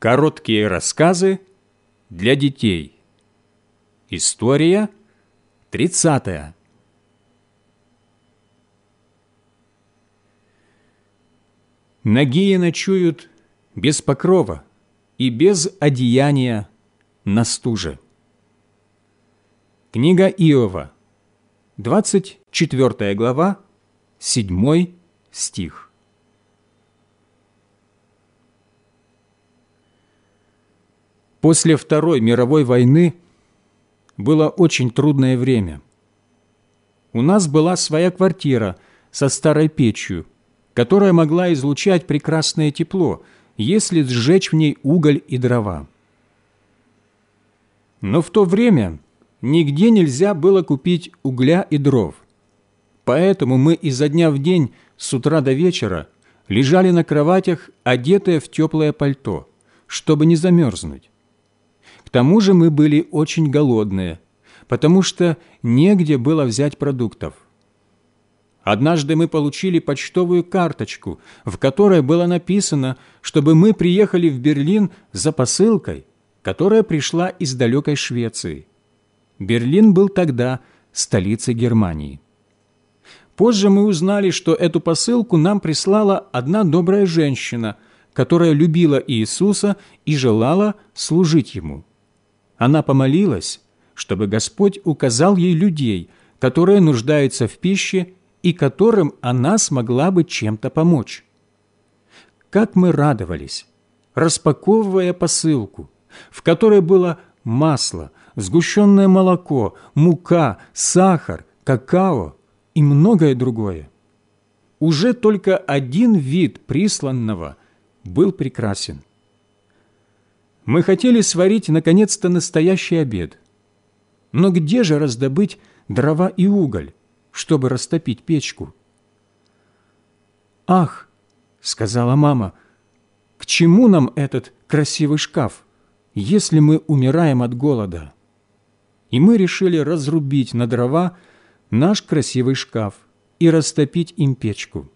Короткие рассказы для детей. История 30. Нагие ночуют без покрова и без одеяния на стуже. Книга Иова, 24 глава, 7 стих. После Второй мировой войны было очень трудное время. У нас была своя квартира со старой печью, которая могла излучать прекрасное тепло, если сжечь в ней уголь и дрова. Но в то время нигде нельзя было купить угля и дров. Поэтому мы изо дня в день, с утра до вечера, лежали на кроватях, одетые в теплое пальто, чтобы не замерзнуть. К тому же мы были очень голодные, потому что негде было взять продуктов. Однажды мы получили почтовую карточку, в которой было написано, чтобы мы приехали в Берлин за посылкой, которая пришла из далекой Швеции. Берлин был тогда столицей Германии. Позже мы узнали, что эту посылку нам прислала одна добрая женщина, которая любила Иисуса и желала служить Ему. Она помолилась, чтобы Господь указал ей людей, которые нуждаются в пище и которым она смогла бы чем-то помочь. Как мы радовались, распаковывая посылку, в которой было масло, сгущенное молоко, мука, сахар, какао и многое другое. Уже только один вид присланного был прекрасен. Мы хотели сварить, наконец-то, настоящий обед. Но где же раздобыть дрова и уголь, чтобы растопить печку? «Ах!» — сказала мама, — «к чему нам этот красивый шкаф, если мы умираем от голода?» И мы решили разрубить на дрова наш красивый шкаф и растопить им печку.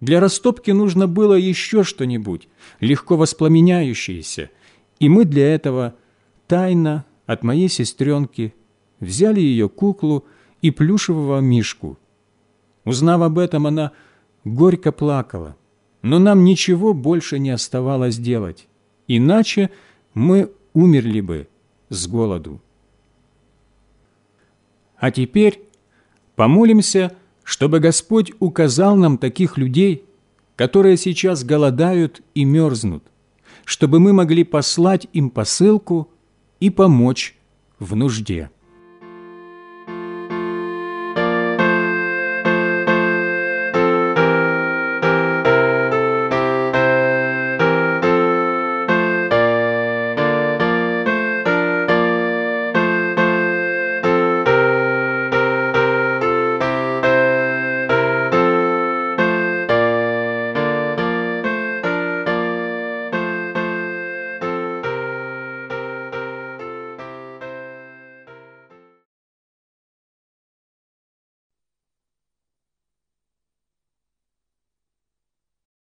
Для растопки нужно было еще что-нибудь, легко воспламеняющееся, и мы для этого тайно от моей сестренки взяли ее куклу и плюшевого мишку. Узнав об этом, она горько плакала, но нам ничего больше не оставалось делать, иначе мы умерли бы с голоду. А теперь помолимся, чтобы Господь указал нам таких людей, которые сейчас голодают и мерзнут, чтобы мы могли послать им посылку и помочь в нужде.